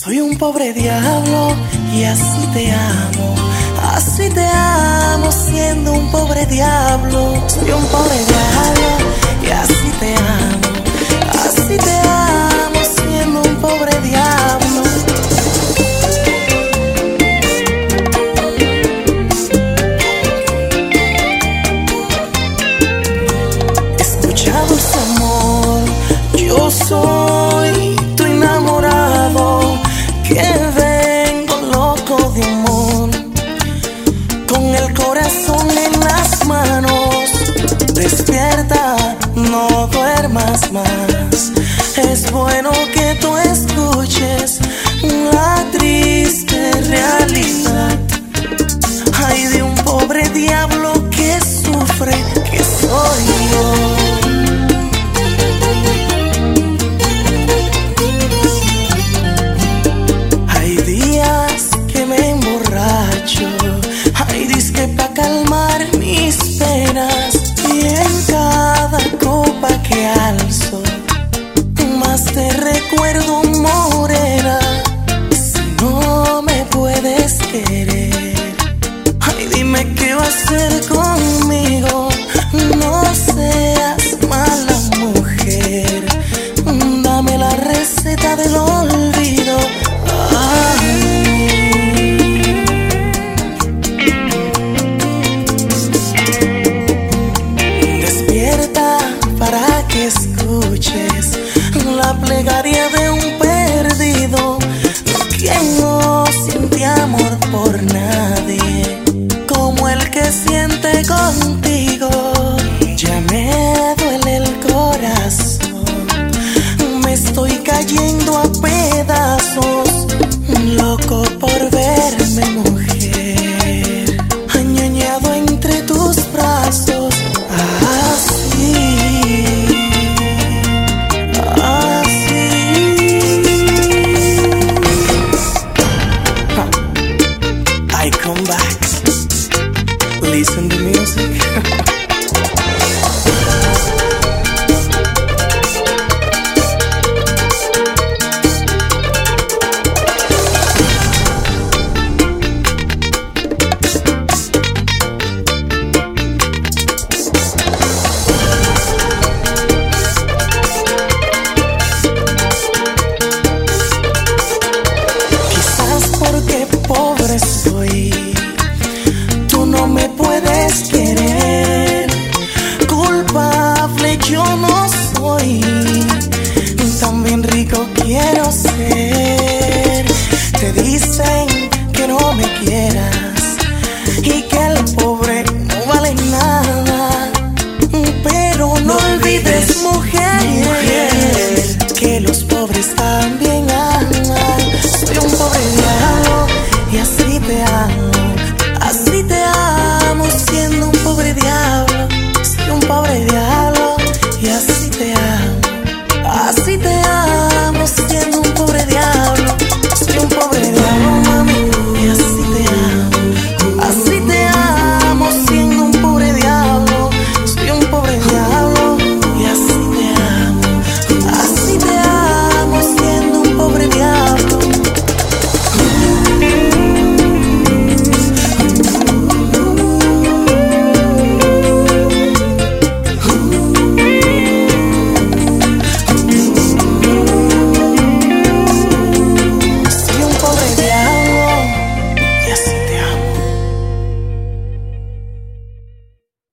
Soy un pobre diablo y así te amo. Así te amo siendo un pobre diablo. Soy un pobre diablo ay dime qué va a hacer conmigo. por. Listen to music. puedes querer. Culpable yo no soy, también rico quiero ser. Te dicen que no me quieras y que el pobre no vale nada. Pero no olvides, mujer, que los pobres también aman. Soy un pobre diablo y así